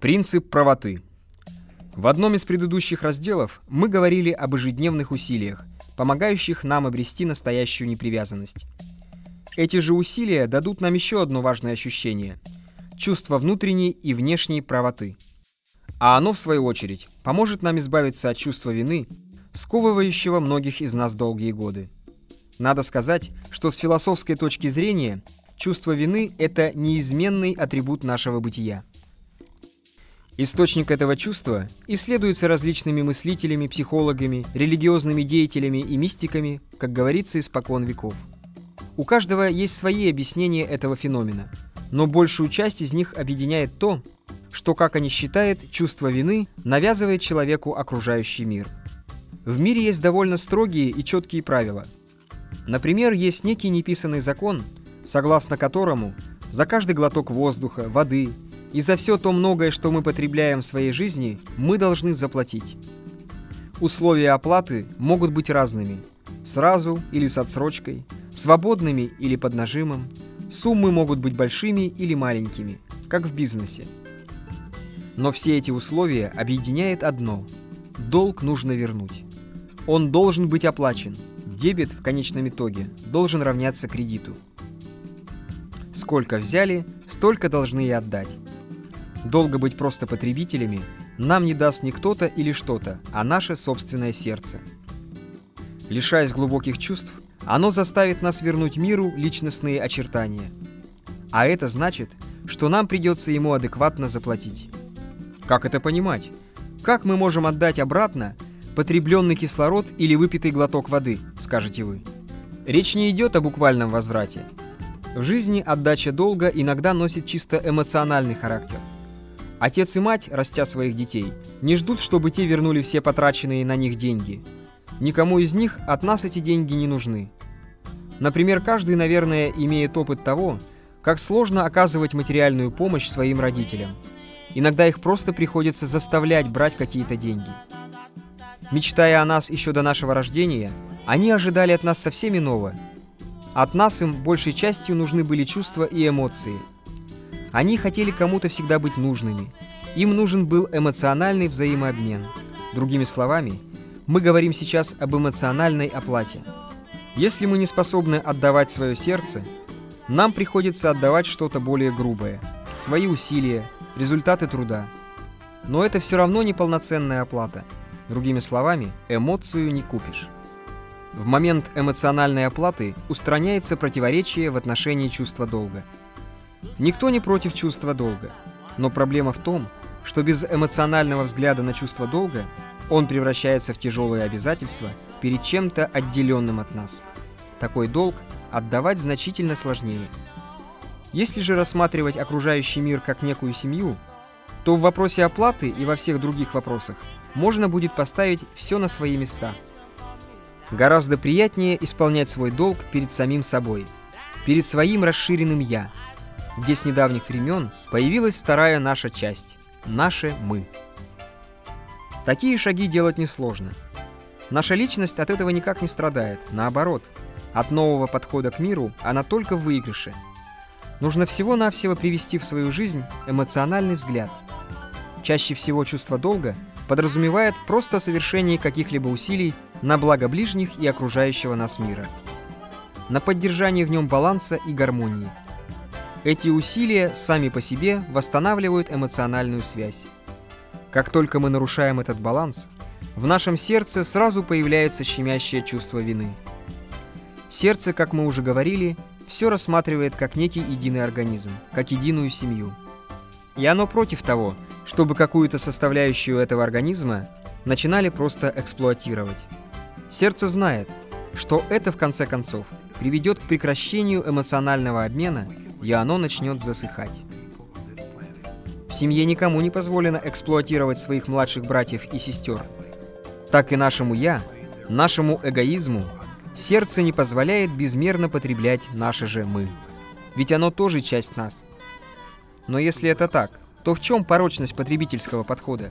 Принцип правоты. В одном из предыдущих разделов мы говорили об ежедневных усилиях, помогающих нам обрести настоящую непривязанность. Эти же усилия дадут нам еще одно важное ощущение – чувство внутренней и внешней правоты. А оно, в свою очередь, поможет нам избавиться от чувства вины, сковывающего многих из нас долгие годы. Надо сказать, что с философской точки зрения чувство вины – это неизменный атрибут нашего бытия. Источник этого чувства исследуется различными мыслителями, психологами, религиозными деятелями и мистиками, как говорится, испокон веков. У каждого есть свои объяснения этого феномена, но большую часть из них объединяет то, что, как они считают, чувство вины навязывает человеку окружающий мир. В мире есть довольно строгие и четкие правила. Например, есть некий неписанный закон, согласно которому за каждый глоток воздуха, воды – и за все то многое, что мы потребляем в своей жизни, мы должны заплатить. Условия оплаты могут быть разными. Сразу или с отсрочкой, свободными или под нажимом. Суммы могут быть большими или маленькими, как в бизнесе. Но все эти условия объединяет одно – долг нужно вернуть. Он должен быть оплачен. Дебет в конечном итоге должен равняться кредиту. Сколько взяли, столько должны и отдать. Долго быть просто потребителями нам не даст не кто-то или что-то, а наше собственное сердце. Лишаясь глубоких чувств, оно заставит нас вернуть миру личностные очертания. А это значит, что нам придется ему адекватно заплатить. Как это понимать? Как мы можем отдать обратно потребленный кислород или выпитый глоток воды, скажете вы? Речь не идет о буквальном возврате. В жизни отдача долга иногда носит чисто эмоциональный характер – Отец и мать, растя своих детей, не ждут, чтобы те вернули все потраченные на них деньги. Никому из них от нас эти деньги не нужны. Например, каждый, наверное, имеет опыт того, как сложно оказывать материальную помощь своим родителям. Иногда их просто приходится заставлять брать какие-то деньги. Мечтая о нас еще до нашего рождения, они ожидали от нас совсем иного. От нас им большей частью нужны были чувства и эмоции – они хотели кому-то всегда быть нужными. Им нужен был эмоциональный взаимообмен. Другими словами, мы говорим сейчас об эмоциональной оплате. Если мы не способны отдавать свое сердце, нам приходится отдавать что-то более грубое, свои усилия, результаты труда. Но это все равно не полноценная оплата. Другими словами, эмоцию не купишь. В момент эмоциональной оплаты устраняется противоречие в отношении чувства долга – Никто не против чувства долга. Но проблема в том, что без эмоционального взгляда на чувство долга он превращается в тяжелое обязательство перед чем-то отделенным от нас. Такой долг отдавать значительно сложнее. Если же рассматривать окружающий мир как некую семью, то в вопросе оплаты и во всех других вопросах можно будет поставить все на свои места. Гораздо приятнее исполнять свой долг перед самим собой, перед своим расширенным «я», где с недавних времен появилась вторая наша часть – наше «мы». Такие шаги делать несложно. Наша личность от этого никак не страдает, наоборот. От нового подхода к миру она только в выигрыше. Нужно всего-навсего привести в свою жизнь эмоциональный взгляд. Чаще всего чувство долга подразумевает просто совершение каких-либо усилий на благо ближних и окружающего нас мира. На поддержание в нем баланса и гармонии – эти усилия сами по себе восстанавливают эмоциональную связь. Как только мы нарушаем этот баланс, в нашем сердце сразу появляется щемящее чувство вины. Сердце, как мы уже говорили, все рассматривает как некий единый организм, как единую семью. И оно против того, чтобы какую-то составляющую этого организма начинали просто эксплуатировать. Сердце знает, что это в конце концов приведет к прекращению эмоционального обмена и оно начнет засыхать. В семье никому не позволено эксплуатировать своих младших братьев и сестер. Так и нашему «я», нашему эгоизму, сердце не позволяет безмерно потреблять наше же «мы». Ведь оно тоже часть нас. Но если это так, то в чем порочность потребительского подхода?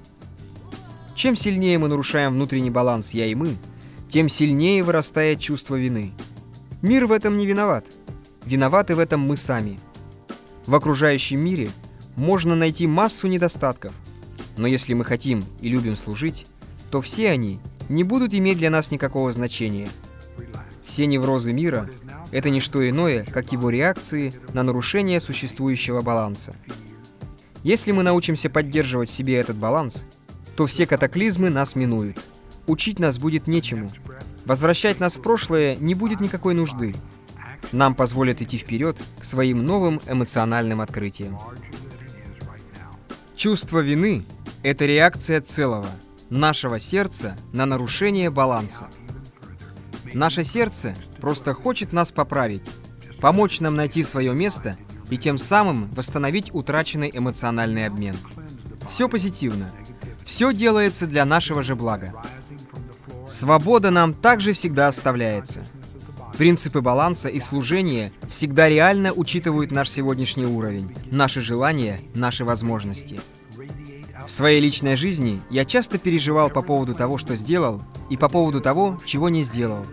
Чем сильнее мы нарушаем внутренний баланс «я» и «мы», тем сильнее вырастает чувство вины. Мир в этом не виноват – Виноваты в этом мы сами. В окружающем мире можно найти массу недостатков. Но если мы хотим и любим служить, то все они не будут иметь для нас никакого значения. Все неврозы мира – это не что иное, как его реакции на нарушение существующего баланса. Если мы научимся поддерживать себе этот баланс, то все катаклизмы нас минуют. Учить нас будет нечему. Возвращать нас в прошлое не будет никакой нужды. Нам позволят идти вперед к своим новым эмоциональным открытиям. Чувство вины – это реакция целого, нашего сердца на нарушение баланса. Наше сердце просто хочет нас поправить, помочь нам найти свое место и тем самым восстановить утраченный эмоциональный обмен. Все позитивно. Все делается для нашего же блага. Свобода нам также всегда оставляется. Принципы баланса и служения всегда реально учитывают наш сегодняшний уровень, наши желания, наши возможности. В своей личной жизни я часто переживал по поводу того, что сделал, и по поводу того, чего не сделал.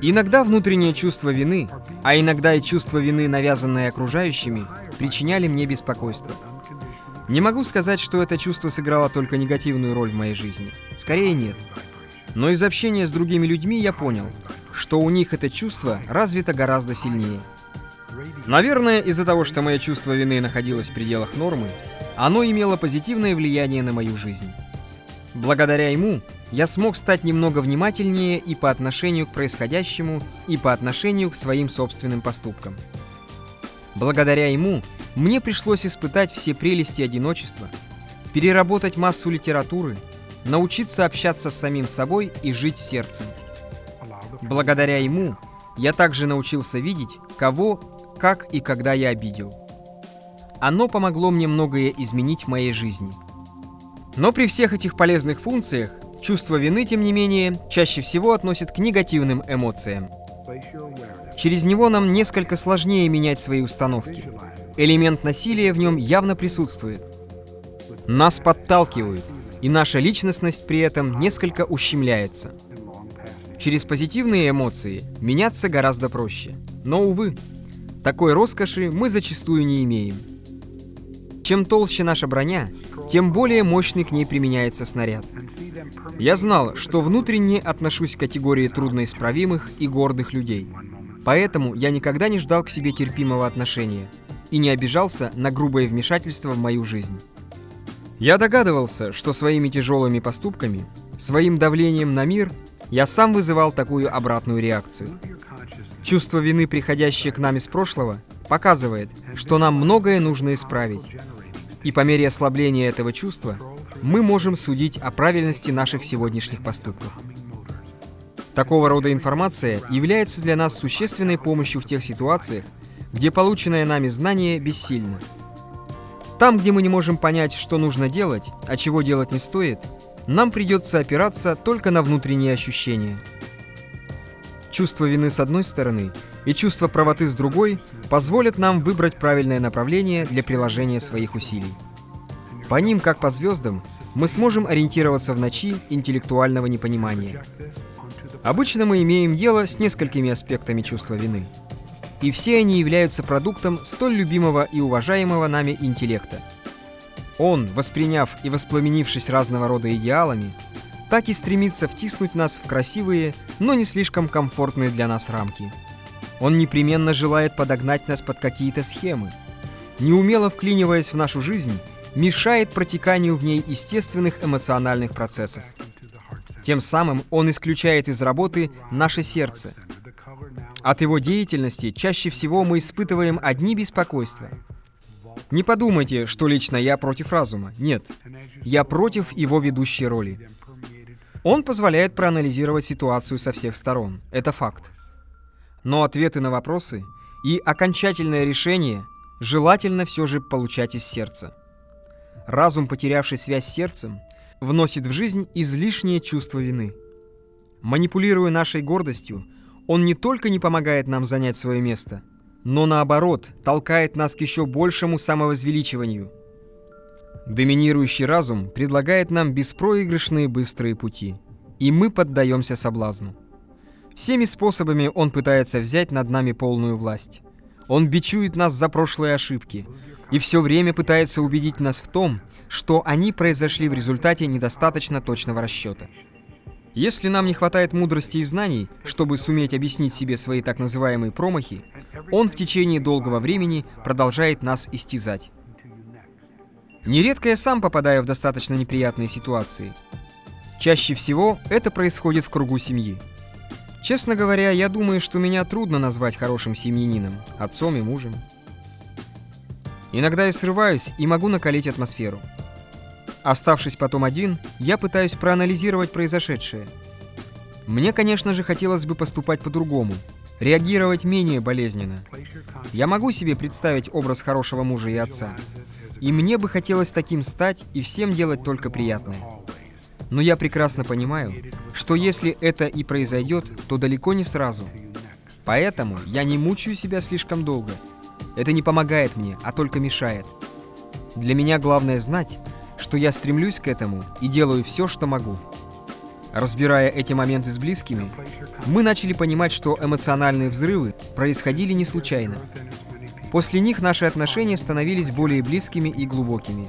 Иногда внутреннее чувство вины, а иногда и чувство вины, навязанное окружающими, причиняли мне беспокойство. Не могу сказать, что это чувство сыграло только негативную роль в моей жизни. Скорее нет. Но из общения с другими людьми я понял, что у них это чувство развито гораздо сильнее. Наверное, из-за того, что мое чувство вины находилось в пределах нормы, оно имело позитивное влияние на мою жизнь. Благодаря ему я смог стать немного внимательнее и по отношению к происходящему, и по отношению к своим собственным поступкам. Благодаря ему мне пришлось испытать все прелести одиночества, переработать массу литературы, научиться общаться с самим собой и жить сердцем. Благодаря ему я также научился видеть, кого, как и когда я обидел. Оно помогло мне многое изменить в моей жизни. Но при всех этих полезных функциях чувство вины, тем не менее, чаще всего относят к негативным эмоциям. Через него нам несколько сложнее менять свои установки. Элемент насилия в нем явно присутствует. Нас подталкивают, и наша личностность при этом несколько ущемляется. Через позитивные эмоции меняться гораздо проще. Но, увы, такой роскоши мы зачастую не имеем. Чем толще наша броня, тем более мощный к ней применяется снаряд. Я знал, что внутренне отношусь к категории трудноисправимых и гордых людей. Поэтому я никогда не ждал к себе терпимого отношения и не обижался на грубое вмешательство в мою жизнь. Я догадывался, что своими тяжелыми поступками, своим давлением на мир, я сам вызывал такую обратную реакцию. Чувство вины, приходящее к нам из прошлого, показывает, что нам многое нужно исправить. И по мере ослабления этого чувства мы можем судить о правильности наших сегодняшних поступков. Такого рода информация является для нас существенной помощью в тех ситуациях, где полученное нами знание бессильно. Там, где мы не можем понять, что нужно делать, а чего делать не стоит, нам придется опираться только на внутренние ощущения. Чувство вины с одной стороны и чувство правоты с другой позволят нам выбрать правильное направление для приложения своих усилий. По ним, как по звездам, мы сможем ориентироваться в ночи интеллектуального непонимания. Обычно мы имеем дело с несколькими аспектами чувства вины. И все они являются продуктом столь любимого и уважаемого нами интеллекта. Он, восприняв и воспламенившись разного рода идеалами, так и стремится втиснуть нас в красивые, но не слишком комфортные для нас рамки. Он непременно желает подогнать нас под какие-то схемы. Неумело вклиниваясь в нашу жизнь, мешает протеканию в ней естественных эмоциональных процессов. Тем самым он исключает из работы наше сердце. От его деятельности чаще всего мы испытываем одни беспокойства. Не подумайте, что лично я против разума. Нет. Я против его ведущей роли. Он позволяет проанализировать ситуацию со всех сторон. Это факт. Но ответы на вопросы и окончательное решение желательно все же получать из сердца. Разум, потерявший связь с сердцем, вносит в жизнь излишнее чувство вины. Манипулируя нашей гордостью, он не только не помогает нам занять свое место, но наоборот толкает нас к еще большему самовозвеличиванию. Доминирующий разум предлагает нам беспроигрышные быстрые пути, и мы поддаемся соблазну. Всеми способами он пытается взять над нами полную власть. Он бичует нас за прошлые ошибки – и все время пытается убедить нас в том, что они произошли в результате недостаточно точного расчета. Если нам не хватает мудрости и знаний, чтобы суметь объяснить себе свои так называемые промахи, он в течение долгого времени продолжает нас истязать. Нередко я сам попадаю в достаточно неприятные ситуации. Чаще всего это происходит в кругу семьи. Честно говоря, я думаю, что меня трудно назвать хорошим семьянином, отцом и мужем. Иногда я срываюсь и могу накалить атмосферу. Оставшись потом один, я пытаюсь проанализировать произошедшее. Мне, конечно же, хотелось бы поступать по-другому, реагировать менее болезненно. Я могу себе представить образ хорошего мужа и отца. И мне бы хотелось таким стать и всем делать только приятное. Но я прекрасно понимаю, что если это и произойдет, то далеко не сразу. Поэтому я не мучаю себя слишком долго. Это не помогает мне, а только мешает. Для меня главное знать, что я стремлюсь к этому и делаю все, что могу. Разбирая эти моменты с близкими, мы начали понимать, что эмоциональные взрывы происходили не случайно. После них наши отношения становились более близкими и глубокими.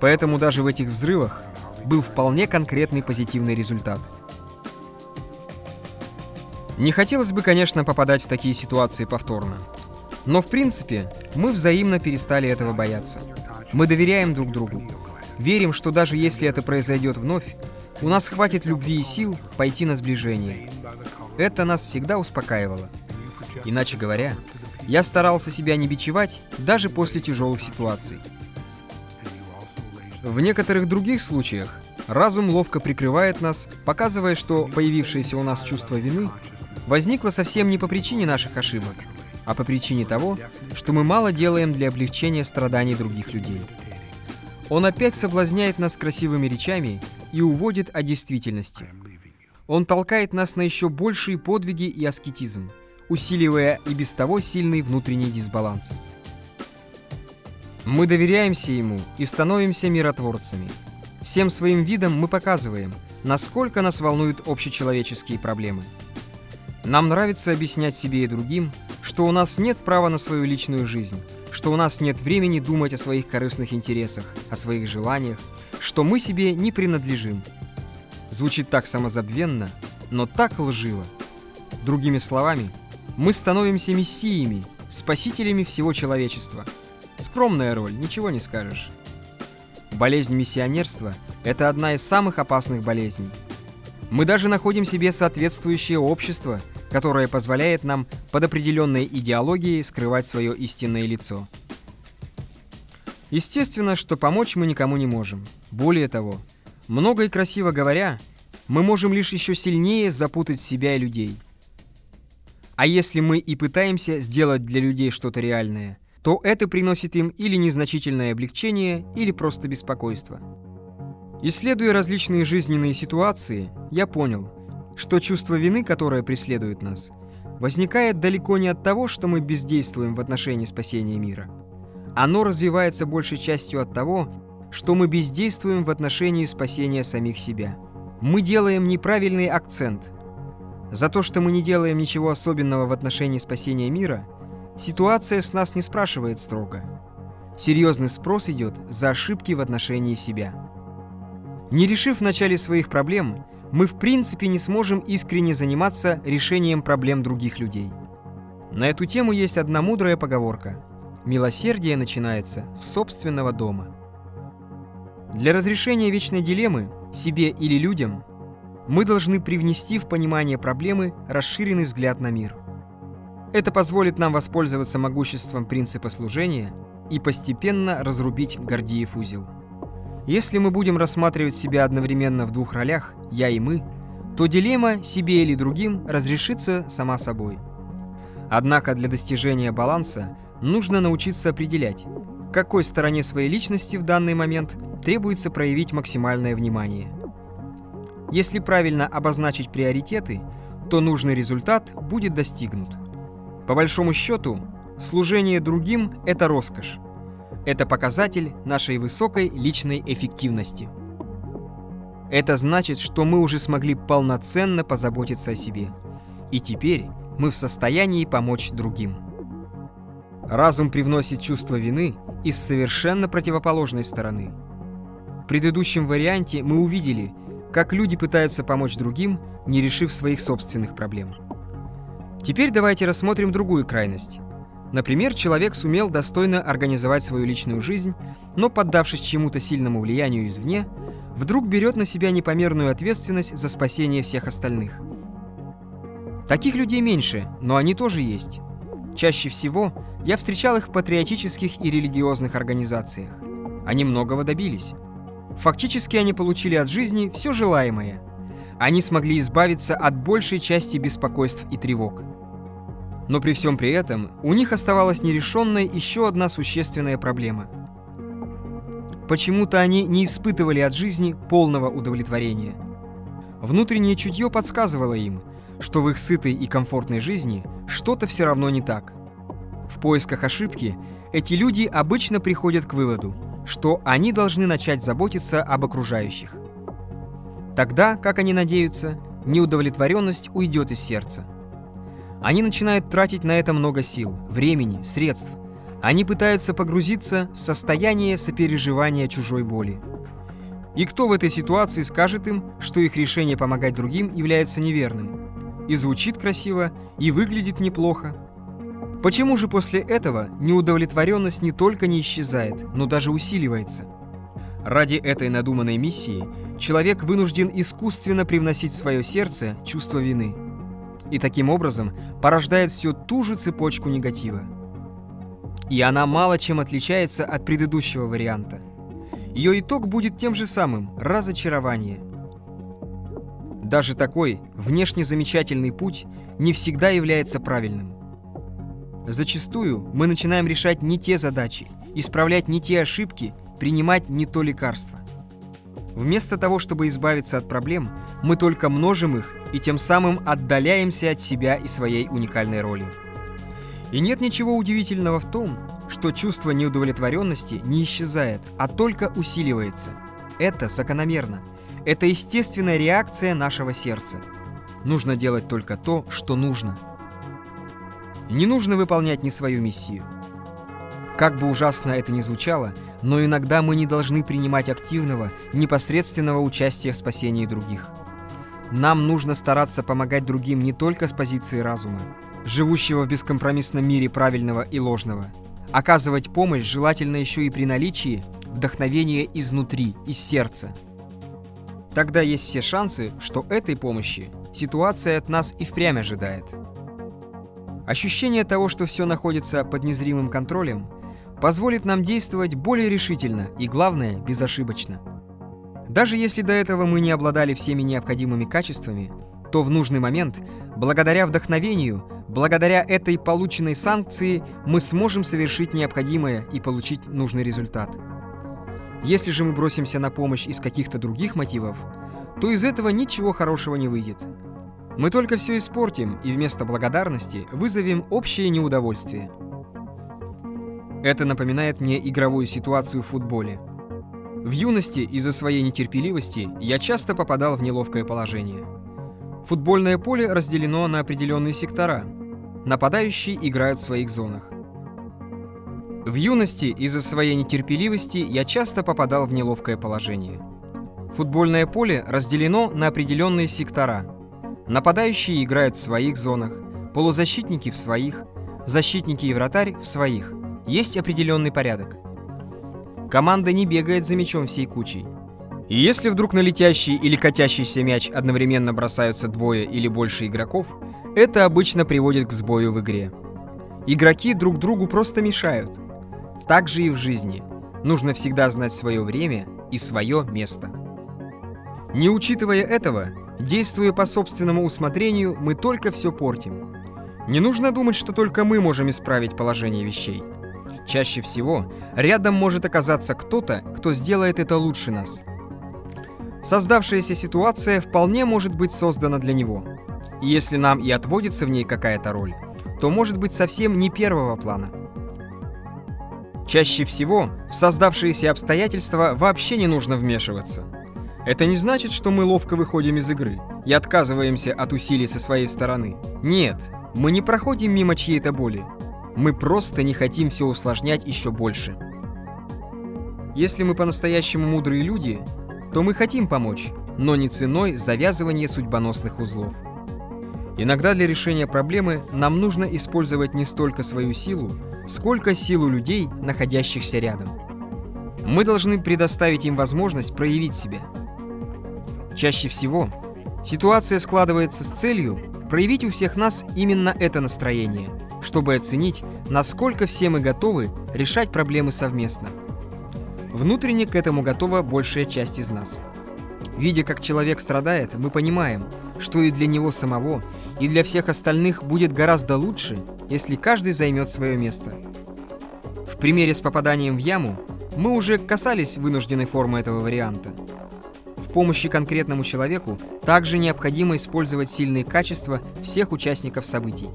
Поэтому даже в этих взрывах был вполне конкретный позитивный результат. Не хотелось бы, конечно, попадать в такие ситуации повторно. Но в принципе, мы взаимно перестали этого бояться. Мы доверяем друг другу. Верим, что даже если это произойдет вновь, у нас хватит любви и сил пойти на сближение. Это нас всегда успокаивало. Иначе говоря, я старался себя не бичевать даже после тяжелых ситуаций. В некоторых других случаях разум ловко прикрывает нас, показывая, что появившееся у нас чувство вины возникло совсем не по причине наших ошибок, а по причине того, что мы мало делаем для облегчения страданий других людей. Он опять соблазняет нас красивыми речами и уводит от действительности. Он толкает нас на еще большие подвиги и аскетизм, усиливая и без того сильный внутренний дисбаланс. Мы доверяемся ему и становимся миротворцами. Всем своим видом мы показываем, насколько нас волнуют общечеловеческие проблемы. Нам нравится объяснять себе и другим, что у нас нет права на свою личную жизнь, что у нас нет времени думать о своих корыстных интересах, о своих желаниях, что мы себе не принадлежим. Звучит так самозабвенно, но так лживо. Другими словами, мы становимся мессиями, спасителями всего человечества. Скромная роль, ничего не скажешь. Болезнь миссионерства – это одна из самых опасных болезней. Мы даже находим себе соответствующее общество – которая позволяет нам под определенной идеологией скрывать свое истинное лицо. Естественно, что помочь мы никому не можем. Более того, много и красиво говоря, мы можем лишь еще сильнее запутать себя и людей. А если мы и пытаемся сделать для людей что-то реальное, то это приносит им или незначительное облегчение, или просто беспокойство. Исследуя различные жизненные ситуации, я понял – что чувство вины, которое преследует нас, возникает далеко не от того, что мы бездействуем в отношении спасения мира. Оно развивается большей частью от того, что мы бездействуем в отношении спасения самих себя. Мы делаем неправильный акцент. За то, что мы не делаем ничего особенного в отношении спасения мира, ситуация с нас не спрашивает строго. Серьезный спрос идет за ошибки в отношении себя. Не решив в начале своих проблем, мы в принципе не сможем искренне заниматься решением проблем других людей. На эту тему есть одна мудрая поговорка. Милосердие начинается с собственного дома. Для разрешения вечной дилеммы, себе или людям, мы должны привнести в понимание проблемы расширенный взгляд на мир. Это позволит нам воспользоваться могуществом принципа служения и постепенно разрубить Гордиев узел. Если мы будем рассматривать себя одновременно в двух ролях, я и мы, то дилемма себе или другим разрешится сама собой. Однако для достижения баланса нужно научиться определять, какой стороне своей личности в данный момент требуется проявить максимальное внимание. Если правильно обозначить приоритеты, то нужный результат будет достигнут. По большому счету, служение другим – это роскошь, это показатель нашей высокой личной эффективности. Это значит, что мы уже смогли полноценно позаботиться о себе. И теперь мы в состоянии помочь другим. Разум привносит чувство вины из совершенно противоположной стороны. В предыдущем варианте мы увидели, как люди пытаются помочь другим, не решив своих собственных проблем. Теперь давайте рассмотрим другую крайность. Например, человек сумел достойно организовать свою личную жизнь, но, поддавшись чему-то сильному влиянию извне, вдруг берет на себя непомерную ответственность за спасение всех остальных. Таких людей меньше, но они тоже есть. Чаще всего я встречал их в патриотических и религиозных организациях. Они многого добились. Фактически они получили от жизни все желаемое. Они смогли избавиться от большей части беспокойств и тревог. Но при всем при этом у них оставалась нерешенной еще одна существенная проблема. Почему-то они не испытывали от жизни полного удовлетворения. Внутреннее чутье подсказывало им, что в их сытой и комфортной жизни что-то все равно не так. В поисках ошибки эти люди обычно приходят к выводу, что они должны начать заботиться об окружающих. Тогда, как они надеются, неудовлетворенность уйдет из сердца. Они начинают тратить на это много сил, времени, средств. Они пытаются погрузиться в состояние сопереживания чужой боли. И кто в этой ситуации скажет им, что их решение помогать другим является неверным? И звучит красиво, и выглядит неплохо. Почему же после этого неудовлетворенность не только не исчезает, но даже усиливается? Ради этой надуманной миссии человек вынужден искусственно привносить в свое сердце чувство вины – и таким образом порождает всю ту же цепочку негатива. И она мало чем отличается от предыдущего варианта. Ее итог будет тем же самым – разочарование. Даже такой внешне замечательный путь не всегда является правильным. Зачастую мы начинаем решать не те задачи, исправлять не те ошибки, принимать не то лекарство. Вместо того, чтобы избавиться от проблем, мы только множим их и тем самым отдаляемся от себя и своей уникальной роли. И нет ничего удивительного в том, что чувство неудовлетворенности не исчезает, а только усиливается. Это закономерно. Это естественная реакция нашего сердца. Нужно делать только то, что нужно. Не нужно выполнять не свою миссию. Как бы ужасно это ни звучало, но иногда мы не должны принимать активного, непосредственного участия в спасении других. Нам нужно стараться помогать другим не только с позиции разума, живущего в бескомпромиссном мире правильного и ложного. Оказывать помощь желательно еще и при наличии вдохновения изнутри, из сердца. Тогда есть все шансы, что этой помощи ситуация от нас и впрямь ожидает. Ощущение того, что все находится под незримым контролем, позволит нам действовать более решительно и, главное, безошибочно. Даже если до этого мы не обладали всеми необходимыми качествами, то в нужный момент, благодаря вдохновению, благодаря этой полученной санкции, мы сможем совершить необходимое и получить нужный результат. Если же мы бросимся на помощь из каких-то других мотивов, то из этого ничего хорошего не выйдет. Мы только все испортим и вместо благодарности вызовем общее неудовольствие. Это напоминает мне игровую ситуацию в футболе – в юности из-за своей нетерпеливости я часто попадал в неловкое положение. Футбольное поле разделено на определенные сектора. Нападающие играют в своих зонах. В юности из-за своей нетерпеливости я часто попадал в неловкое положение. Футбольное поле разделено на определенные сектора. Нападающие играют в своих зонах, полузащитники в своих, защитники и вратарь в своих. Есть определенный порядок – Команда не бегает за мячом всей кучей. И если вдруг на летящий или катящийся мяч одновременно бросаются двое или больше игроков, это обычно приводит к сбою в игре. Игроки друг другу просто мешают. Так же и в жизни. Нужно всегда знать свое время и свое место. Не учитывая этого, действуя по собственному усмотрению, мы только все портим. Не нужно думать, что только мы можем исправить положение вещей. Чаще всего рядом может оказаться кто-то, кто сделает это лучше нас. Создавшаяся ситуация вполне может быть создана для него. И если нам и отводится в ней какая-то роль, то может быть совсем не первого плана. Чаще всего в создавшиеся обстоятельства вообще не нужно вмешиваться. Это не значит, что мы ловко выходим из игры и отказываемся от усилий со своей стороны. Нет, мы не проходим мимо чьей-то боли. Мы просто не хотим все усложнять еще больше. Если мы по-настоящему мудрые люди, то мы хотим помочь, но не ценой завязывания судьбоносных узлов. Иногда для решения проблемы нам нужно использовать не столько свою силу, сколько силу людей, находящихся рядом. Мы должны предоставить им возможность проявить себя. Чаще всего ситуация складывается с целью проявить у всех нас именно это настроение, чтобы оценить, насколько все мы готовы решать проблемы совместно. Внутренне к этому готова большая часть из нас. Видя, как человек страдает, мы понимаем, что и для него самого, и для всех остальных будет гораздо лучше, если каждый займет свое место. В примере с попаданием в яму мы уже касались вынужденной формы этого варианта. В помощи конкретному человеку также необходимо использовать сильные качества всех участников событий.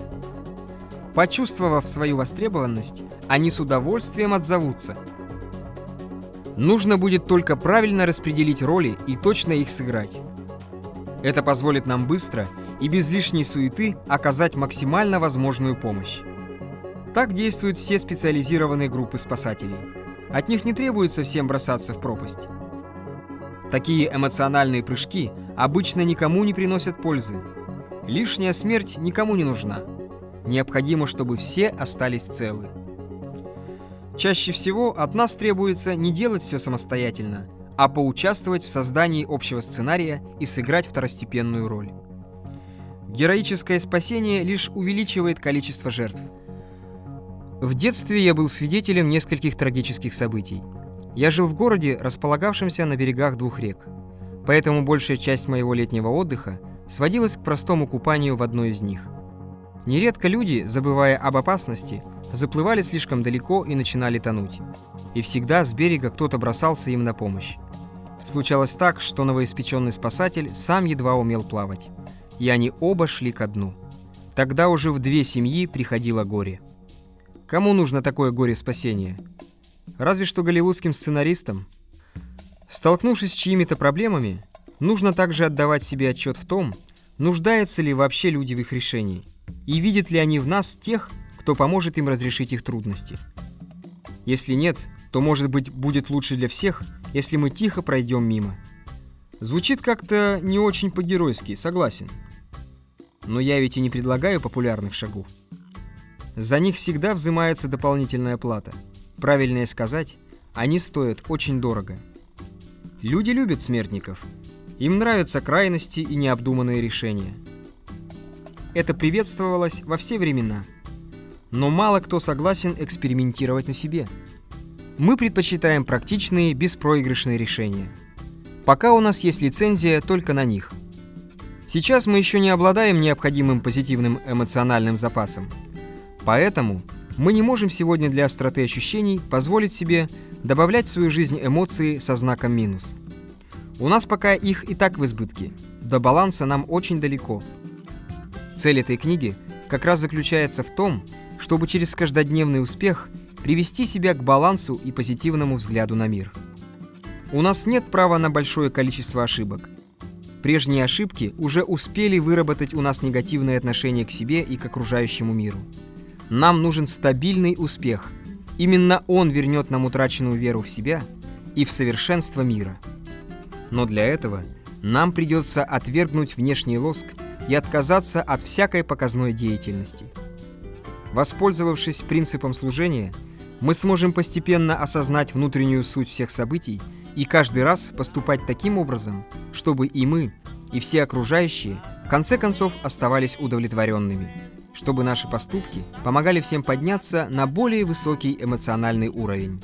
Почувствовав свою востребованность, они с удовольствием отзовутся – Нужно будет только правильно распределить роли и точно их сыграть. Это позволит нам быстро и без лишней суеты оказать максимально возможную помощь. Так действуют все специализированные группы спасателей. От них не требуется всем бросаться в пропасть. Такие эмоциональные прыжки обычно никому не приносят пользы. Лишняя смерть никому не нужна. Необходимо, чтобы все остались целы. Чаще всего от нас требуется не делать все самостоятельно, а поучаствовать в создании общего сценария и сыграть второстепенную роль. Героическое спасение лишь увеличивает количество жертв. В детстве я был свидетелем нескольких трагических событий. Я жил в городе, располагавшемся на берегах двух рек. Поэтому большая часть моего летнего отдыха сводилась к простому купанию в одной из них. Нередко люди, забывая об опасности, заплывали слишком далеко и начинали тонуть. И всегда с берега кто-то бросался им на помощь. Случалось так, что новоиспеченный спасатель сам едва умел плавать. И они оба шли ко дну. Тогда уже в две семьи приходило горе. Кому нужно такое горе спасения? Разве что голливудским сценаристам. Столкнувшись с чьими-то проблемами, нужно также отдавать себе отчет в том, нуждаются ли вообще люди в их решении, и видят ли они в нас тех, кто поможет им разрешить их трудности. Если нет, то, может быть, будет лучше для всех, если мы тихо пройдем мимо. Звучит как-то не очень по-геройски, согласен. Но я ведь и не предлагаю популярных шагов. За них всегда взимается дополнительная плата. Правильнее сказать, они стоят очень дорого. Люди любят смертников. Им нравятся крайности и необдуманные решения. Это приветствовалось во все времена – но мало кто согласен экспериментировать на себе. Мы предпочитаем практичные, беспроигрышные решения. Пока у нас есть лицензия только на них. Сейчас мы еще не обладаем необходимым позитивным эмоциональным запасом. Поэтому мы не можем сегодня для остроты ощущений позволить себе добавлять в свою жизнь эмоции со знаком минус. У нас пока их и так в избытке. До баланса нам очень далеко. Цель этой книги как раз заключается в том, чтобы через каждодневный успех привести себя к балансу и позитивному взгляду на мир. У нас нет права на большое количество ошибок. Прежние ошибки уже успели выработать у нас негативное отношение к себе и к окружающему миру. Нам нужен стабильный успех. Именно он вернет нам утраченную веру в себя и в совершенство мира. Но для этого нам придется отвергнуть внешний лоск и отказаться от всякой показной деятельности – Воспользовавшись принципом служения, мы сможем постепенно осознать внутреннюю суть всех событий и каждый раз поступать таким образом, чтобы и мы, и все окружающие в конце концов оставались удовлетворенными, чтобы наши поступки помогали всем подняться на более высокий эмоциональный уровень.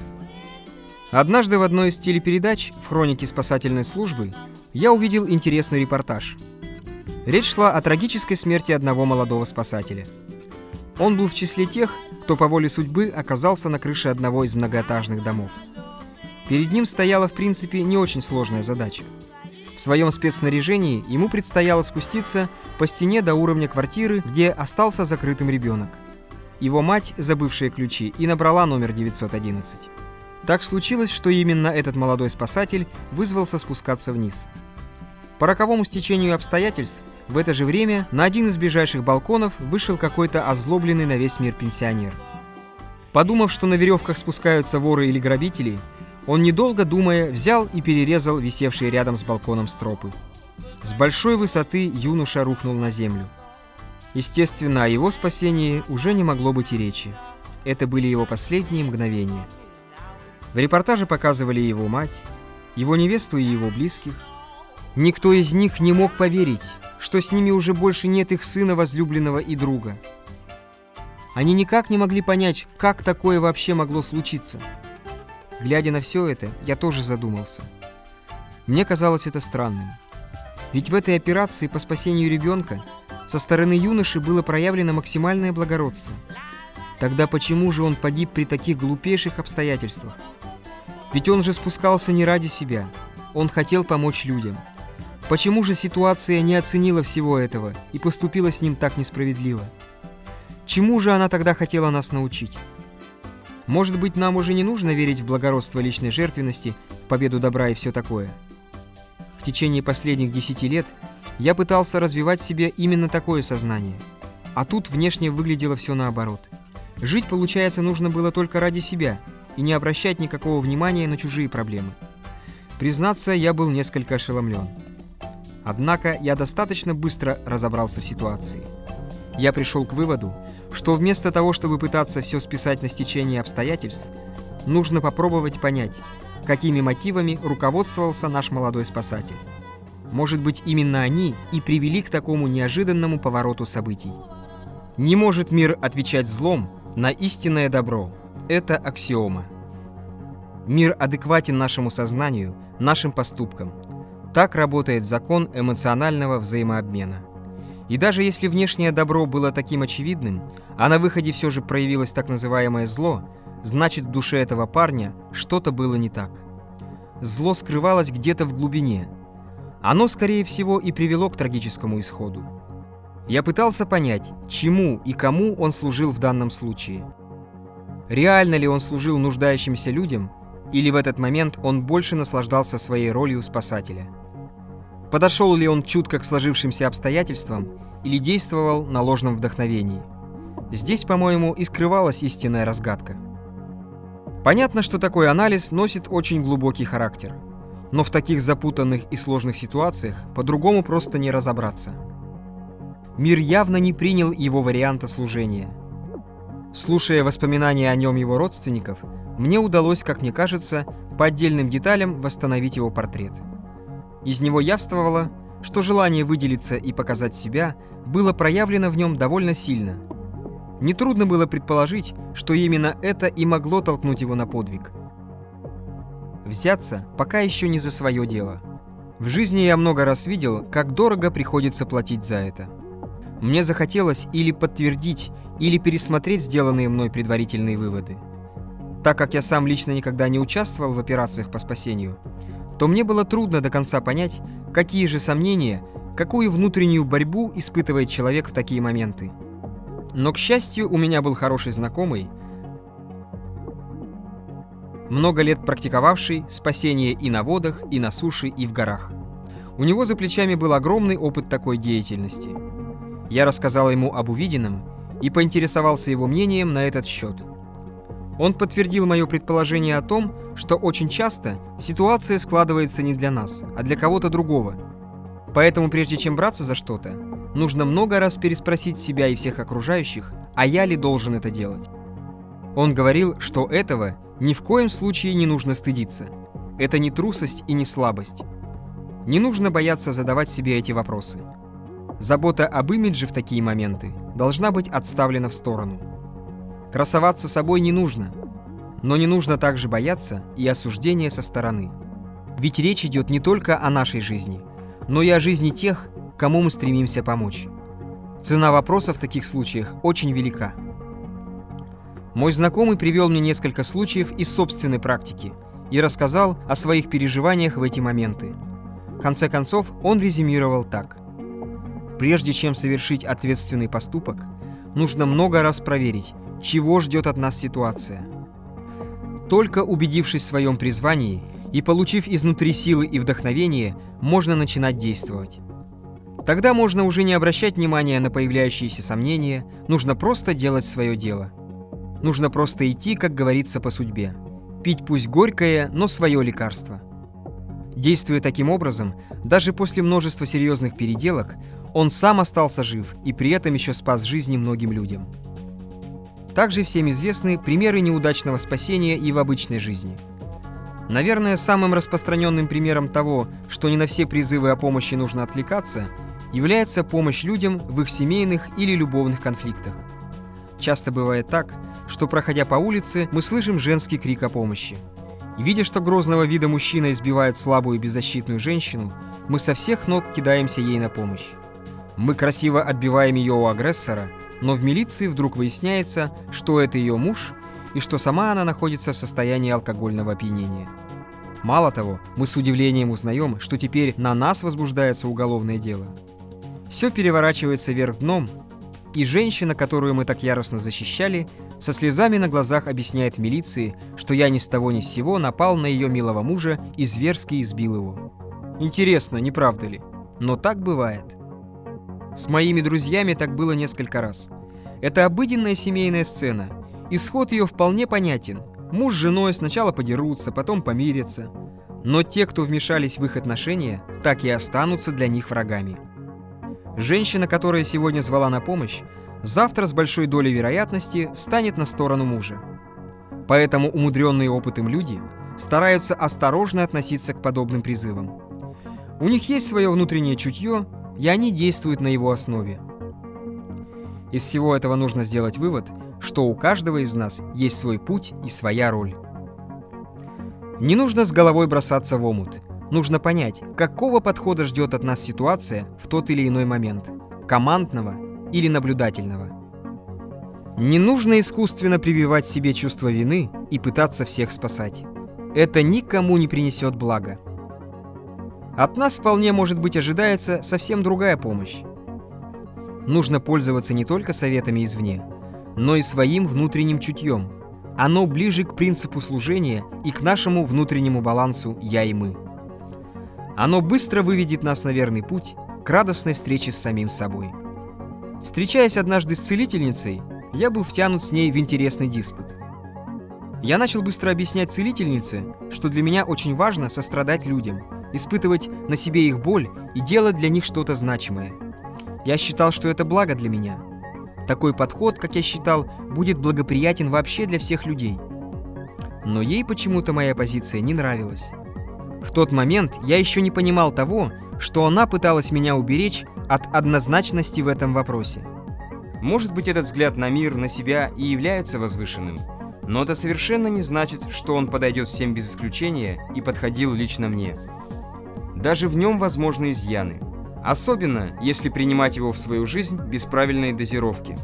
Однажды в одной из телепередач в хронике спасательной службы я увидел интересный репортаж. Речь шла о трагической смерти одного молодого спасателя – он был в числе тех, кто по воле судьбы оказался на крыше одного из многоэтажных домов. Перед ним стояла, в принципе, не очень сложная задача. В своем спецснаряжении ему предстояло спуститься по стене до уровня квартиры, где остался закрытым ребенок. Его мать, забывшая ключи, и набрала номер 911. Так случилось, что именно этот молодой спасатель вызвался спускаться вниз. По роковому стечению обстоятельств в это же время на один из ближайших балконов вышел какой-то озлобленный на весь мир пенсионер. Подумав, что на веревках спускаются воры или грабители, Он, недолго думая, взял и перерезал висевшие рядом с балконом стропы. С большой высоты юноша рухнул на землю. Естественно, о его спасении уже не могло быть и речи. Это были его последние мгновения. В репортаже показывали его мать, его невесту и его близких. Никто из них не мог поверить, что с ними уже больше нет их сына возлюбленного и друга. Они никак не могли понять, как такое вообще могло случиться. Глядя на все это, я тоже задумался. Мне казалось это странным. Ведь в этой операции по спасению ребенка со стороны юноши было проявлено максимальное благородство. Тогда почему же он погиб при таких глупейших обстоятельствах? Ведь он же спускался не ради себя. Он хотел помочь людям. Почему же ситуация не оценила всего этого и поступила с ним так несправедливо? Чему же она тогда хотела нас научить? Может быть, нам уже не нужно верить в благородство личной жертвенности, в победу добра и все такое? В течение последних десяти лет я пытался развивать в себе именно такое сознание. А тут внешне выглядело все наоборот. Жить, получается, нужно было только ради себя и не обращать никакого внимания на чужие проблемы. Признаться, я был несколько ошеломлен. Однако я достаточно быстро разобрался в ситуации. Я пришел к выводу, что вместо того, чтобы пытаться все списать на стечение обстоятельств, нужно попробовать понять, какими мотивами руководствовался наш молодой спасатель. Может быть, именно они и привели к такому неожиданному повороту событий. Не может мир отвечать злом на истинное добро. Это аксиома. Мир адекватен нашему сознанию, нашим поступкам. Так работает закон эмоционального взаимообмена. И даже если внешнее добро было таким очевидным, а на выходе все же проявилось так называемое зло, значит в душе этого парня что-то было не так. Зло скрывалось где-то в глубине – оно, скорее всего, и привело к трагическому исходу. Я пытался понять, чему и кому он служил в данном случае. Реально ли он служил нуждающимся людям, или в этот момент он больше наслаждался своей ролью спасателя? Подошел ли он чутко к сложившимся обстоятельствам или действовал на ложном вдохновении? Здесь, по-моему, и скрывалась истинная разгадка. Понятно, что такой анализ носит очень глубокий характер – но в таких запутанных и сложных ситуациях по-другому просто не разобраться. Мир явно не принял его варианта служения. Слушая воспоминания о нем его родственников, мне удалось, как мне кажется, по отдельным деталям восстановить его портрет. Из него явствовало, что желание выделиться и показать себя было проявлено в нем довольно сильно. Нетрудно было предположить, что именно это и могло толкнуть его на подвиг – Взяться пока еще не за свое дело. В жизни я много раз видел, как дорого приходится платить за это. Мне захотелось или подтвердить, или пересмотреть сделанные мной предварительные выводы. Так как я сам лично никогда не участвовал в операциях по спасению, то мне было трудно до конца понять, какие же сомнения, какую внутреннюю борьбу испытывает человек в такие моменты. Но, к счастью, у меня был хороший знакомый, много лет практиковавший спасение и на водах, и на суше, и в горах. У него за плечами был огромный опыт такой деятельности. Я рассказал ему об увиденном и поинтересовался его мнением на этот счет. Он подтвердил мое предположение о том, что очень часто ситуация складывается не для нас, а для кого-то другого. Поэтому прежде чем браться за что-то, нужно много раз переспросить себя и всех окружающих, а я ли должен это делать. Он говорил, что этого ни в коем случае не нужно стыдиться. Это не трусость и не слабость. Не нужно бояться задавать себе эти вопросы. Забота об имидже в такие моменты должна быть отставлена в сторону. Красоваться собой не нужно, но не нужно также бояться и осуждения со стороны. Ведь речь идет не только о нашей жизни, но и о жизни тех, кому мы стремимся помочь. Цена вопроса в таких случаях очень велика. Мой знакомый привел мне несколько случаев из собственной практики и рассказал о своих переживаниях в эти моменты. В конце концов, он резюмировал так. Прежде чем совершить ответственный поступок, нужно много раз проверить, чего ждет от нас ситуация. Только убедившись в своем призвании и получив изнутри силы и вдохновение, можно начинать действовать. Тогда можно уже не обращать внимания на появляющиеся сомнения, нужно просто делать свое дело – Нужно просто идти, как говорится, по судьбе. пить пусть горькое, но свое лекарство. Действуя таким образом, даже после множества серьезных переделок, он сам остался жив и при этом еще спас жизни многим людям. Также всем известны примеры неудачного спасения и в обычной жизни. Наверное, самым распространенным примером того, что не на все призывы о помощи нужно отвлекаться, является помощь людям в их семейных или любовных конфликтах. Часто бывает так, что, проходя по улице, мы слышим женский крик о помощи. И видя, что грозного вида мужчина избивает слабую беззащитную женщину, мы со всех ног кидаемся ей на помощь. Мы красиво отбиваем ее у агрессора, но в милиции вдруг выясняется, что это ее муж и что сама она находится в состоянии алкогольного опьянения. Мало того, мы с удивлением узнаем, что теперь на нас возбуждается уголовное дело. Все переворачивается вверх дном, и женщина, которую мы так яростно защищали, со слезами на глазах объясняет милиции, что я ни с того ни с сего напал на ее милого мужа и зверски избил его. Интересно, не правда ли? Но так бывает. С моими друзьями так было несколько раз. Это обыденная семейная сцена. Исход ее вполне понятен. Муж с женой сначала подерутся, потом помирятся. Но те, кто вмешались в их отношения, так и останутся для них врагами. Женщина, которая сегодня звала на помощь, завтра с большой долей вероятности встанет на сторону мужа. Поэтому умудренные опытом люди стараются осторожно относиться к подобным призывам. У них есть свое внутреннее чутье, и они действуют на его основе. Из всего этого нужно сделать вывод, что у каждого из нас есть свой путь и своя роль. Не нужно с головой бросаться в омут. Нужно понять, какого подхода ждет от нас ситуация в тот или иной момент – командного или наблюдательного. Не нужно искусственно прививать себе чувство вины и пытаться всех спасать. Это никому не принесет блага. От нас вполне может быть ожидается совсем другая помощь. Нужно пользоваться не только советами извне, но и своим внутренним чутьем. Оно ближе к принципу служения и к нашему внутреннему балансу «я» и «мы». Оно быстро выведет нас на верный путь к радостной встрече с самим собой. Встречаясь однажды с целительницей, я был втянут с ней в интересный диспут. Я начал быстро объяснять целительнице, что для меня очень важно сострадать людям, испытывать на себе их боль и делать для них что-то значимое. Я считал, что это благо для меня. Такой подход, как я считал, будет благоприятен вообще для всех людей. Но ей почему-то моя позиция не нравилась. В тот момент я еще не понимал того, что она пыталась меня уберечь от однозначности в этом вопросе. Может быть, этот взгляд на мир, на себя и является возвышенным, но это совершенно не значит, что он подойдет всем без исключения и подходил лично мне. Даже в нем возможны изъяны. Особенно, если принимать его в свою жизнь без правильной дозировки.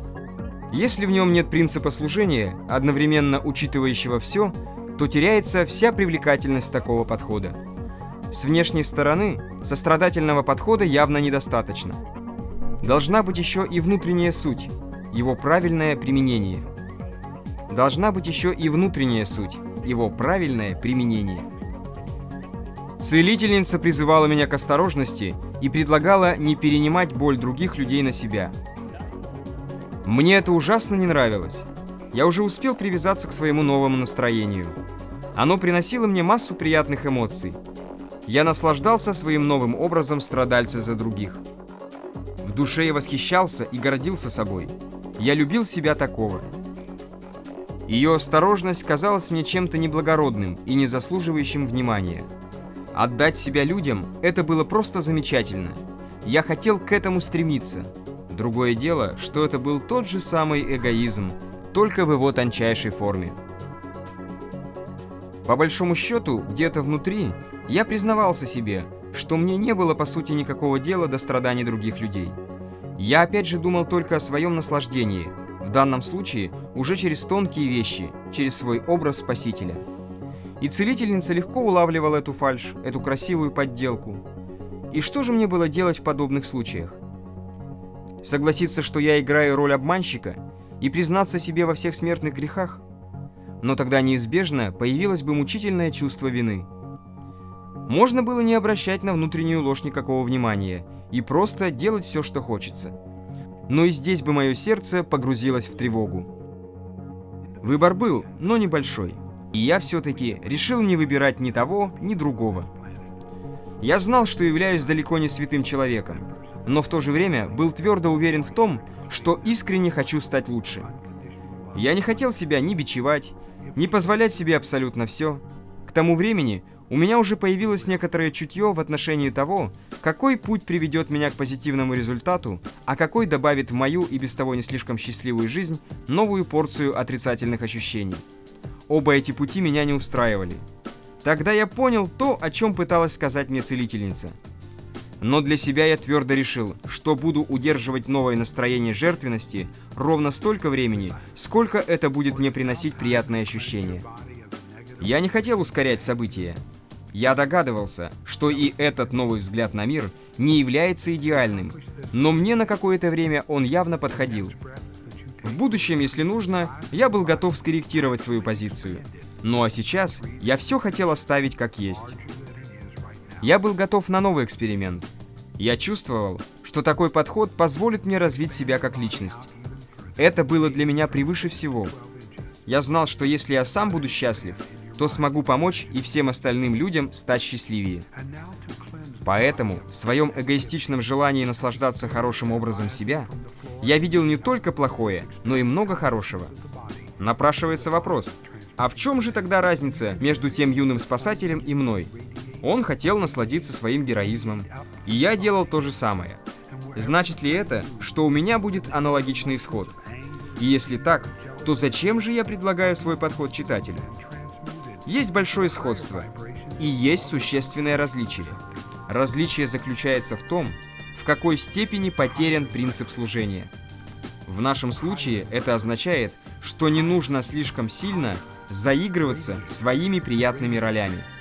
Если в нем нет принципа служения, одновременно учитывающего все, то теряется вся привлекательность такого подхода. С внешней стороны сострадательного подхода явно недостаточно. Должна быть еще и внутренняя суть, его правильное применение. Должна быть еще и внутренняя суть, его правильное применение. Целительница призывала меня к осторожности и предлагала не перенимать боль других людей на себя. Мне это ужасно не нравилось. Я уже успел привязаться к своему новому настроению. Оно приносило мне массу приятных эмоций. Я наслаждался своим новым образом страдальца за других. В душе я восхищался и гордился собой. Я любил себя такого. Ее осторожность казалась мне чем-то неблагородным и не заслуживающим внимания. Отдать себя людям – это было просто замечательно. Я хотел к этому стремиться. Другое дело, что это был тот же самый эгоизм, только в его тончайшей форме. По большому счету, где-то внутри, я признавался себе, что мне не было по сути никакого дела до страданий других людей. Я опять же думал только о своем наслаждении, в данном случае уже через тонкие вещи, через свой образ Спасителя. И целительница легко улавливала эту фальшь, эту красивую подделку. И что же мне было делать в подобных случаях? Согласиться, что я играю роль обманщика и признаться себе во всех смертных грехах? Но тогда неизбежно появилось бы мучительное чувство вины. Можно было не обращать на внутреннюю ложь никакого внимания и просто делать все, что хочется. Но и здесь бы мое сердце погрузилось в тревогу. Выбор был, но небольшой – И я все-таки решил не выбирать ни того, ни другого. Я знал, что являюсь далеко не святым человеком, но в то же время был твердо уверен в том, что искренне хочу стать лучше. Я не хотел себя ни бичевать, ни позволять себе абсолютно все. К тому времени у меня уже появилось некоторое чутье в отношении того, какой путь приведет меня к позитивному результату, а какой добавит в мою и без того не слишком счастливую жизнь новую порцию отрицательных ощущений. Оба эти пути меня не устраивали. Тогда я понял то, о чем пыталась сказать мне целительница – но для себя я твердо решил, что буду удерживать новое настроение жертвенности ровно столько времени, сколько это будет мне приносить приятные ощущения. Я не хотел ускорять события. Я догадывался, что и этот новый взгляд на мир не является идеальным, но мне на какое-то время он явно подходил. В будущем, если нужно, я был готов скорректировать свою позицию. Ну а сейчас я все хотел оставить как есть. Я был готов на новый эксперимент. Я чувствовал, что такой подход позволит мне развить себя как личность. Это было для меня превыше всего. Я знал, что если я сам буду счастлив, то смогу помочь и всем остальным людям стать счастливее. Поэтому в своем эгоистичном желании наслаждаться хорошим образом себя, я видел не только плохое, но и много хорошего. Напрашивается вопрос, а в чем же тогда разница между тем юным спасателем и мной? Он хотел насладиться своим героизмом. И я делал то же самое. Значит ли это, что у меня будет аналогичный исход? И если так, то зачем же я предлагаю свой подход читателю? Есть большое сходство. И есть существенное различие. Различие заключается в том, в какой степени потерян принцип служения. В нашем случае это означает, что не нужно слишком сильно заигрываться своими приятными ролями –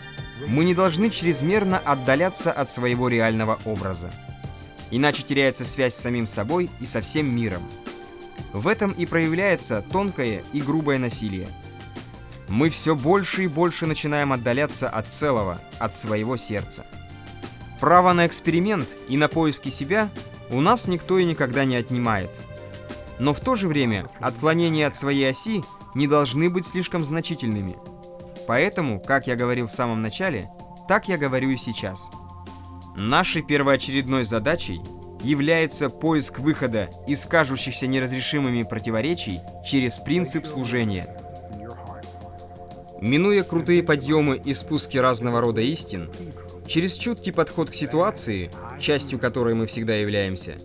мы не должны чрезмерно отдаляться от своего реального образа. Иначе теряется связь с самим собой и со всем миром. В этом и проявляется тонкое и грубое насилие. Мы все больше и больше начинаем отдаляться от целого, от своего сердца. Право на эксперимент и на поиски себя у нас никто и никогда не отнимает. Но в то же время отклонения от своей оси не должны быть слишком значительными – Поэтому, как я говорил в самом начале, так я говорю и сейчас. Нашей первоочередной задачей является поиск выхода из кажущихся неразрешимыми противоречий через принцип служения. Минуя крутые подъемы и спуски разного рода истин, через чуткий подход к ситуации, частью которой мы всегда являемся,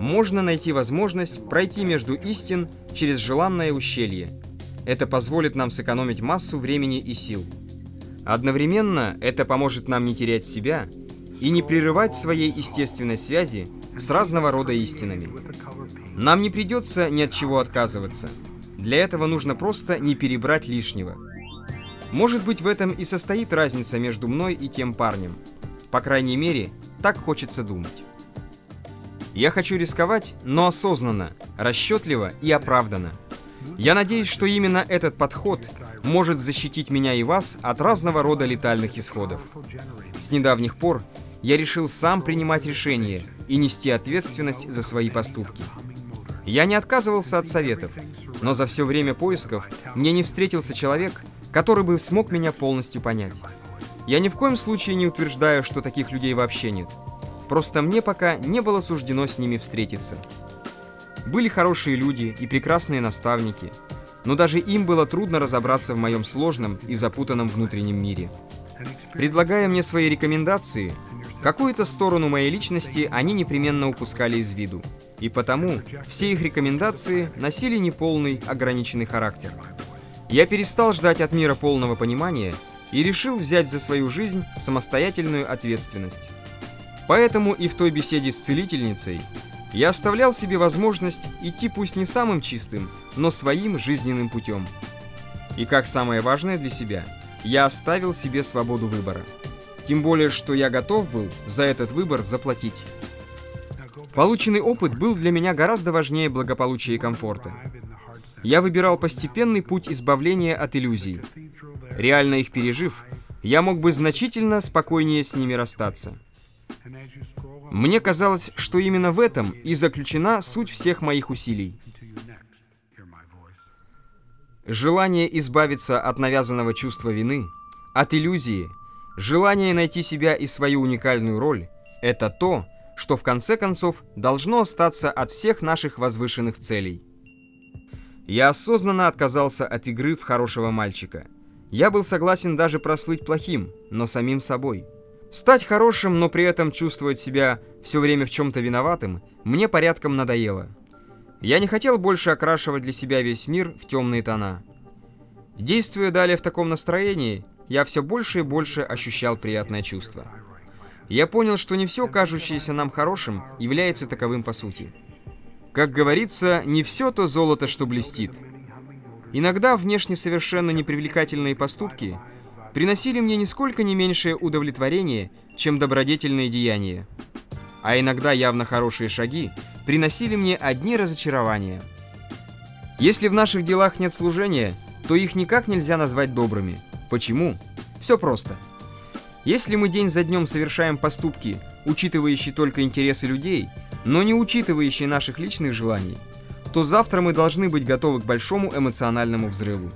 можно найти возможность пройти между истин через желанное ущелье – это позволит нам сэкономить массу времени и сил. Одновременно это поможет нам не терять себя и не прерывать своей естественной связи с разного рода истинами. Нам не придется ни от чего отказываться. Для этого нужно просто не перебрать лишнего. Может быть, в этом и состоит разница между мной и тем парнем. По крайней мере, так хочется думать. Я хочу рисковать, но осознанно, расчетливо и оправданно. Я надеюсь, что именно этот подход может защитить меня и вас от разного рода летальных исходов. С недавних пор я решил сам принимать решения и нести ответственность за свои поступки. Я не отказывался от советов, но за все время поисков мне не встретился человек, который бы смог меня полностью понять. Я ни в коем случае не утверждаю, что таких людей вообще нет. Просто мне пока не было суждено с ними встретиться. Были хорошие люди и прекрасные наставники, но даже им было трудно разобраться в моем сложном и запутанном внутреннем мире. Предлагая мне свои рекомендации, какую-то сторону моей личности они непременно упускали из виду, и потому все их рекомендации носили неполный, ограниченный характер. Я перестал ждать от мира полного понимания и решил взять за свою жизнь самостоятельную ответственность. Поэтому и в той беседе с целительницей я оставлял себе возможность идти пусть не самым чистым, но своим жизненным путем. И как самое важное для себя, я оставил себе свободу выбора. Тем более, что я готов был за этот выбор заплатить. Полученный опыт был для меня гораздо важнее благополучия и комфорта. Я выбирал постепенный путь избавления от иллюзий. Реально их пережив, я мог бы значительно спокойнее с ними расстаться. Мне казалось, что именно в этом и заключена суть всех моих усилий. Желание избавиться от навязанного чувства вины, от иллюзии, желание найти себя и свою уникальную роль – это то, что в конце концов должно остаться от всех наших возвышенных целей. Я осознанно отказался от игры в хорошего мальчика. Я был согласен даже прослыть плохим, но самим собой. Стать хорошим, но при этом чувствовать себя все время в чем-то виноватым, мне порядком надоело. Я не хотел больше окрашивать для себя весь мир в темные тона. Действуя далее в таком настроении, я все больше и больше ощущал приятное чувство. Я понял, что не все, кажущееся нам хорошим, является таковым по сути. Как говорится, не все то золото, что блестит. Иногда внешне совершенно непривлекательные поступки приносили мне нисколько не меньшее удовлетворение, чем добродетельные деяния. А иногда явно хорошие шаги приносили мне одни разочарования. Если в наших делах нет служения, то их никак нельзя назвать добрыми. Почему? Все просто. Если мы день за днем совершаем поступки, учитывающие только интересы людей, но не учитывающие наших личных желаний, то завтра мы должны быть готовы к большому эмоциональному взрыву.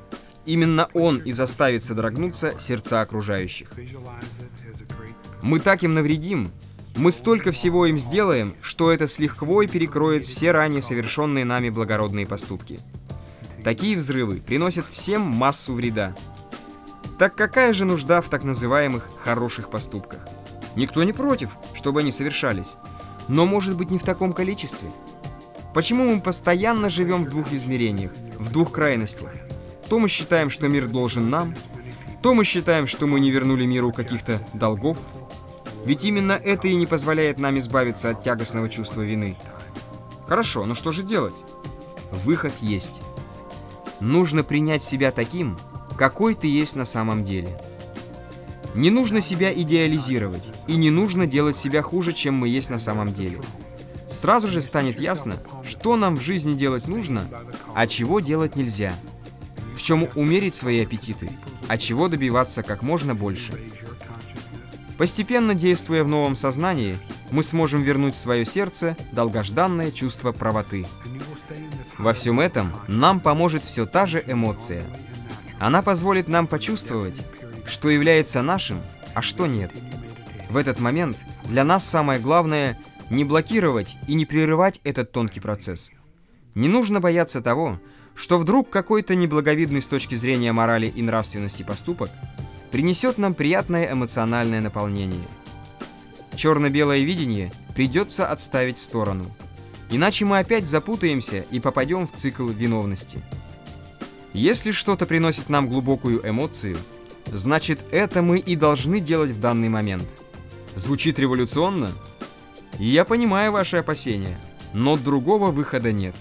Именно он и заставит содрогнуться сердца окружающих. Мы так им навредим, мы столько всего им сделаем, что это с лихвой перекроет все ранее совершенные нами благородные поступки. Такие взрывы приносят всем массу вреда. Так какая же нужда в так называемых «хороших поступках»? Никто не против, чтобы они совершались. Но может быть не в таком количестве. Почему мы постоянно живем в двух измерениях, в двух крайностях? То мы считаем, что мир должен нам, то мы считаем, что мы не вернули миру каких-то долгов. Ведь именно это и не позволяет нам избавиться от тягостного чувства вины. Хорошо, но что же делать? Выход есть. Нужно принять себя таким, какой ты есть на самом деле. Не нужно себя идеализировать, и не нужно делать себя хуже, чем мы есть на самом деле. Сразу же станет ясно, что нам в жизни делать нужно, а чего делать нельзя. В чем умерить свои аппетиты, а чего добиваться как можно больше. Постепенно действуя в новом сознании, мы сможем вернуть в свое сердце долгожданное чувство правоты. Во всем этом нам поможет все та же эмоция – она позволит нам почувствовать, что является нашим, а что нет. В этот момент для нас самое главное не блокировать и не прерывать этот тонкий процесс. Не нужно бояться того, что вдруг какой-то неблаговидный с точки зрения морали и нравственности поступок принесет нам приятное эмоциональное наполнение. Черно-белое видение придется отставить в сторону. Иначе мы опять запутаемся и попадем в цикл виновности. Если что-то приносит нам глубокую эмоцию, значит это мы и должны делать в данный момент. Звучит революционно? Я понимаю ваши опасения, но другого выхода нет.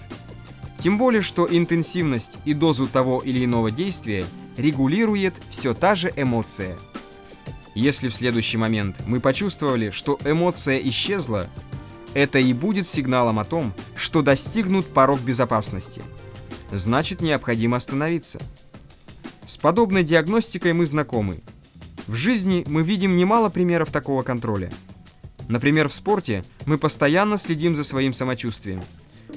Тем более, что интенсивность и дозу того или иного действия регулирует все та же эмоция. Если в следующий момент мы почувствовали, что эмоция исчезла, это и будет сигналом о том, что достигнут порог безопасности – значит необходимо остановиться. С подобной диагностикой мы знакомы. В жизни мы видим немало примеров такого контроля. Например, в спорте мы постоянно следим за своим самочувствием.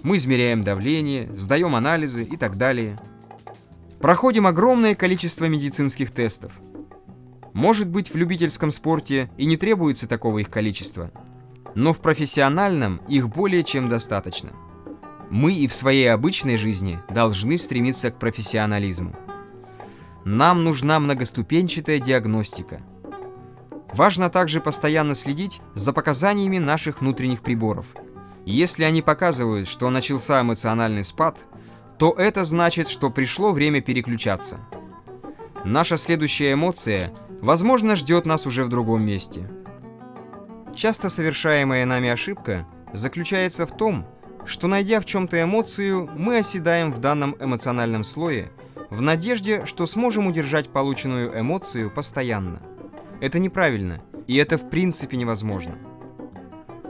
Мы измеряем давление, сдаем анализы и так далее. Проходим огромное количество медицинских тестов. Может быть, в любительском спорте и не требуется такого их количества, но в профессиональном их более чем достаточно мы и в своей обычной жизни должны стремиться к профессионализму. Нам нужна многоступенчатая диагностика. Важно также постоянно следить за показаниями наших внутренних приборов. Если они показывают, что начался эмоциональный спад, то это значит, что пришло время переключаться. Наша следующая эмоция, возможно, ждет нас уже в другом месте. Часто совершаемая нами ошибка заключается в том, что найдя в чем-то эмоцию, мы оседаем в данном эмоциональном слое в надежде, что сможем удержать полученную эмоцию постоянно. Это неправильно, и это в принципе невозможно.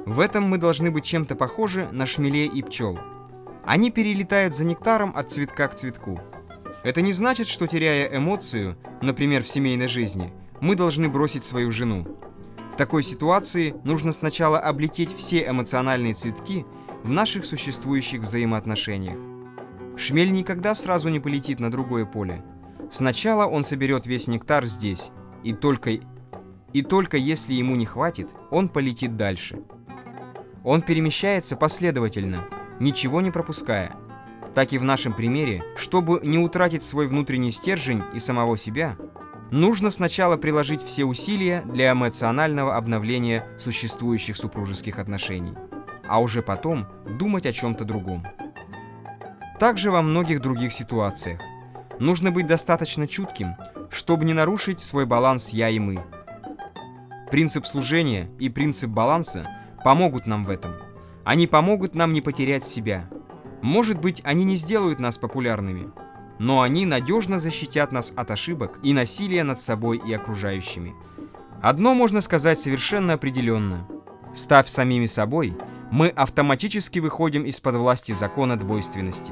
В этом мы должны быть чем-то похожи на шмелей и пчел. Они перелетают за нектаром от цветка к цветку. Это не значит, что теряя эмоцию, например, в семейной жизни, мы должны бросить свою жену. В такой ситуации нужно сначала облететь все эмоциональные цветки в наших существующих взаимоотношениях. Шмель никогда сразу не полетит на другое поле. Сначала он соберет весь нектар здесь, и только, и только если ему не хватит, он полетит дальше. Он перемещается последовательно, ничего не пропуская. Так и в нашем примере, чтобы не утратить свой внутренний стержень и самого себя, нужно сначала приложить все усилия для эмоционального обновления существующих супружеских отношений, а уже потом думать о чем-то другом. Также во многих других ситуациях. Нужно быть достаточно чутким, чтобы не нарушить свой баланс «я» и «мы». Принцип служения и принцип баланса помогут нам в этом. Они помогут нам не потерять себя. Может быть, они не сделают нас популярными, но они надежно защитят нас от ошибок и насилия над собой и окружающими. Одно можно сказать совершенно определенно. Став самими собой, мы автоматически выходим из-под власти закона двойственности.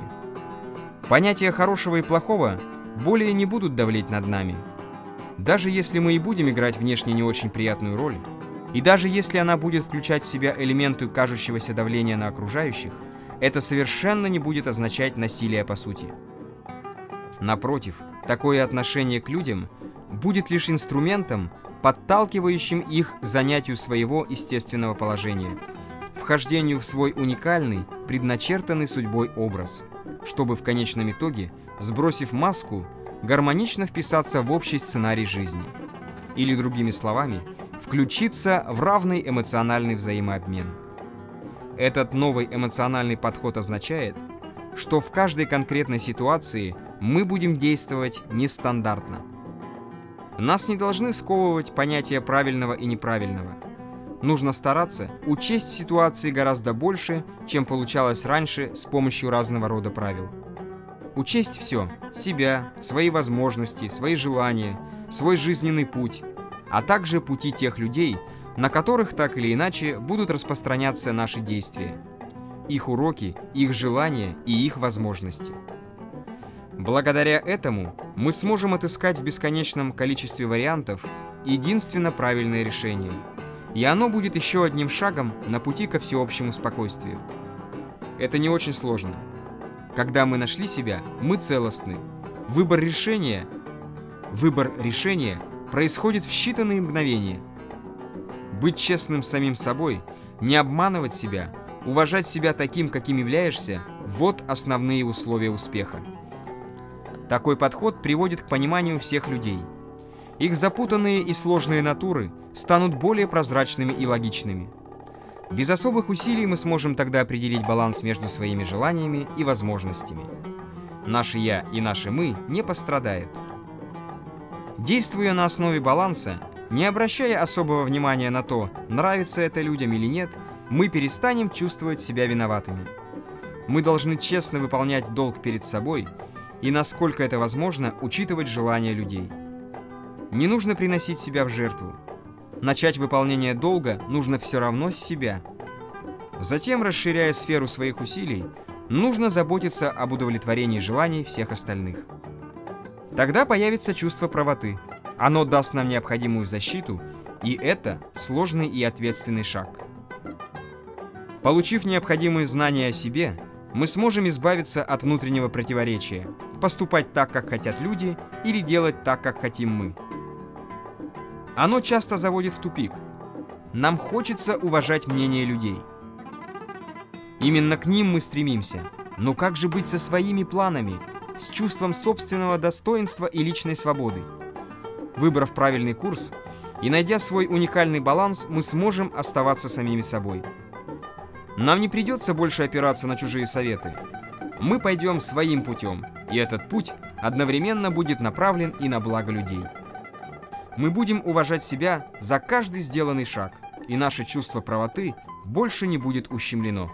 Понятия хорошего и плохого более не будут давлеть над нами. Даже если мы и будем играть внешне не очень приятную роль, и даже если она будет включать в себя элементы кажущегося давления на окружающих, это совершенно не будет означать насилие по сути. Напротив, такое отношение к людям будет лишь инструментом, подталкивающим их к занятию своего естественного положения, вхождению в свой уникальный, предначертанный судьбой образ, чтобы в конечном итоге, сбросив маску, гармонично вписаться в общий сценарий жизни. Или, другими словами, включиться в равный эмоциональный взаимообмен. Этот новый эмоциональный подход означает, что в каждой конкретной ситуации мы будем действовать нестандартно. Нас не должны сковывать понятия правильного и неправильного. Нужно стараться учесть в ситуации гораздо больше, чем получалось раньше с помощью разного рода правил. Учесть все – себя, свои возможности, свои желания, свой жизненный путь, а также пути тех людей, на которых так или иначе будут распространяться наши действия, их уроки, их желания и их возможности. Благодаря этому мы сможем отыскать в бесконечном количестве вариантов единственно правильное решение, и оно будет еще одним шагом на пути ко всеобщему спокойствию. Это не очень сложно. Когда мы нашли себя, мы целостны. Выбор решения, выбор решения происходит в считанные мгновения. Быть честным самим собой, не обманывать себя, уважать себя таким, каким являешься – вот основные условия успеха. Такой подход приводит к пониманию всех людей. Их запутанные и сложные натуры станут более прозрачными и логичными. Без особых усилий мы сможем тогда определить баланс между своими желаниями и возможностями. Наше «я» и наше «мы» не пострадают. Действуя на основе баланса, не обращая особого внимания на то, нравится это людям или нет, мы перестанем чувствовать себя виноватыми. Мы должны честно выполнять долг перед собой – и, насколько это возможно, учитывать желания людей. Не нужно приносить себя в жертву. Начать выполнение долга нужно все равно с себя. Затем, расширяя сферу своих усилий, нужно заботиться об удовлетворении желаний всех остальных. Тогда появится чувство правоты. Оно даст нам необходимую защиту, и это сложный и ответственный шаг. Получив необходимые знания о себе, мы сможем избавиться от внутреннего противоречия, поступать так, как хотят люди, или делать так, как хотим мы. Оно часто заводит в тупик. Нам хочется уважать мнение людей. Именно к ним мы стремимся. Но как же быть со своими планами, с чувством собственного достоинства и личной свободы? Выбрав правильный курс и найдя свой уникальный баланс, мы сможем оставаться самими собой. Нам не придется больше опираться на чужие советы. Мы пойдем своим путем, и этот путь одновременно будет направлен и на благо людей. Мы будем уважать себя за каждый сделанный шаг, и наше чувство правоты больше не будет ущемлено.